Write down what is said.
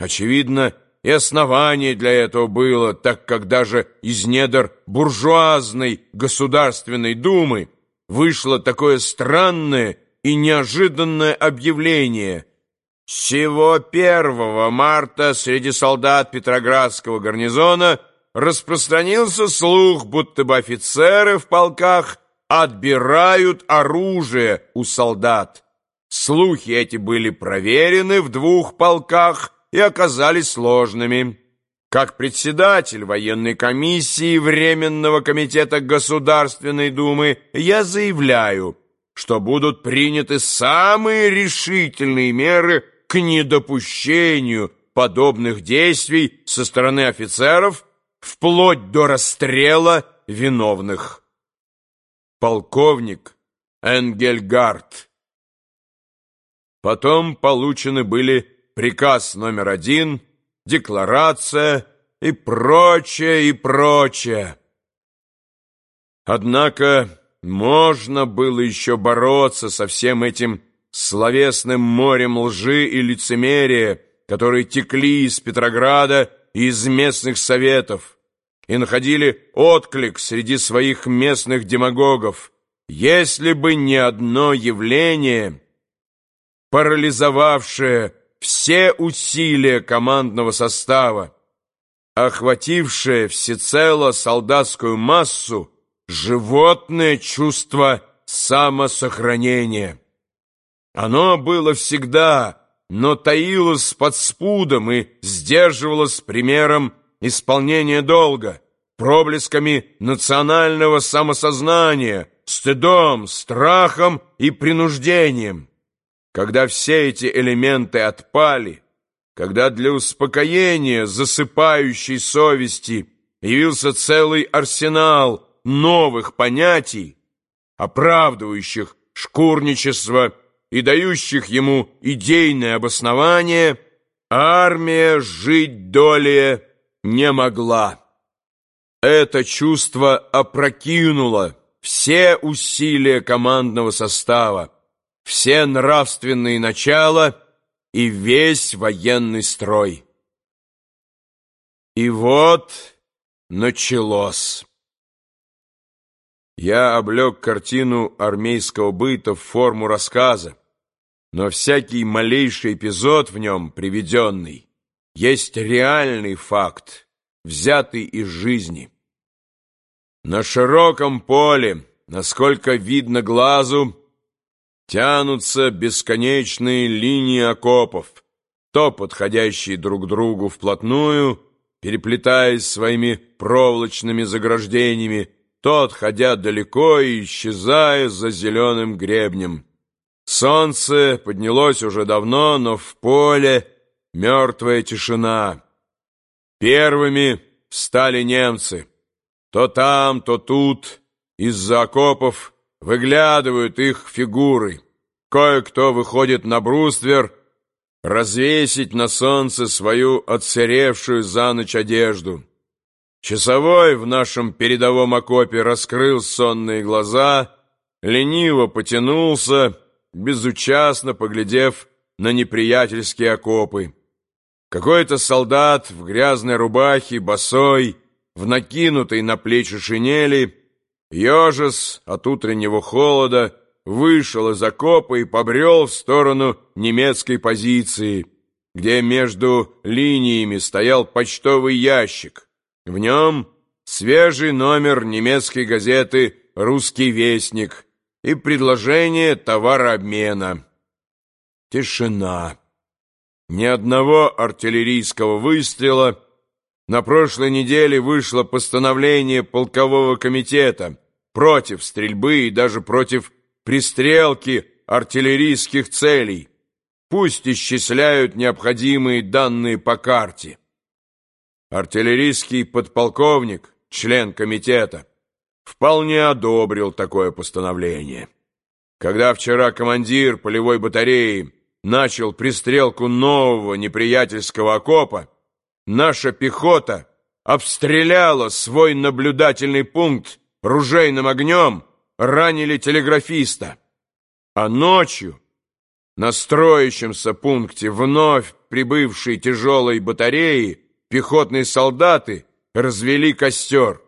Очевидно, и основание для этого было, так как даже из недр буржуазной Государственной Думы вышло такое странное и неожиданное объявление. Всего 1 марта среди солдат Петроградского гарнизона распространился слух, будто бы офицеры в полках отбирают оружие у солдат. Слухи эти были проверены в двух полках и оказались сложными. Как председатель военной комиссии Временного комитета Государственной Думы я заявляю, что будут приняты самые решительные меры к недопущению подобных действий со стороны офицеров вплоть до расстрела виновных. Полковник Энгельгард Потом получены были приказ номер один, декларация и прочее, и прочее. Однако можно было еще бороться со всем этим словесным морем лжи и лицемерия, которые текли из Петрограда и из местных советов и находили отклик среди своих местных демагогов, если бы не одно явление, парализовавшее все усилия командного состава, охватившее всецело солдатскую массу, животное чувство самосохранения. Оно было всегда, но таилось под спудом и сдерживалось примером исполнения долга, проблесками национального самосознания, стыдом, страхом и принуждением. Когда все эти элементы отпали, когда для успокоения засыпающей совести явился целый арсенал новых понятий, оправдывающих шкурничество и дающих ему идейное обоснование, армия жить долее не могла. Это чувство опрокинуло все усилия командного состава, все нравственные начала и весь военный строй. И вот началось. Я облег картину армейского быта в форму рассказа, но всякий малейший эпизод в нем приведенный есть реальный факт, взятый из жизни. На широком поле, насколько видно глазу, Тянутся бесконечные линии окопов, то подходящие друг другу вплотную, переплетаясь своими проволочными заграждениями, то отходя далеко и исчезая за зеленым гребнем. Солнце поднялось уже давно, но в поле мертвая тишина. Первыми встали немцы. То там, то тут, из-за окопов, Выглядывают их фигуры. Кое-кто выходит на бруствер развесить на солнце свою отсыревшую за ночь одежду. Часовой в нашем передовом окопе раскрыл сонные глаза, лениво потянулся, безучастно поглядев на неприятельские окопы. Какой-то солдат в грязной рубахе, босой, в накинутой на плечи шинели, Ежес от утреннего холода вышел из окопа и побрел в сторону немецкой позиции, где между линиями стоял почтовый ящик. В нем свежий номер немецкой газеты «Русский вестник» и предложение товарообмена. Тишина. Ни одного артиллерийского выстрела. На прошлой неделе вышло постановление полкового комитета против стрельбы и даже против пристрелки артиллерийских целей. Пусть исчисляют необходимые данные по карте. Артиллерийский подполковник, член комитета, вполне одобрил такое постановление. Когда вчера командир полевой батареи начал пристрелку нового неприятельского окопа, наша пехота обстреляла свой наблюдательный пункт ружейным огнем ранили телеграфиста, а ночью на строящемся пункте вновь прибывшей тяжелой батареи пехотные солдаты развели костер.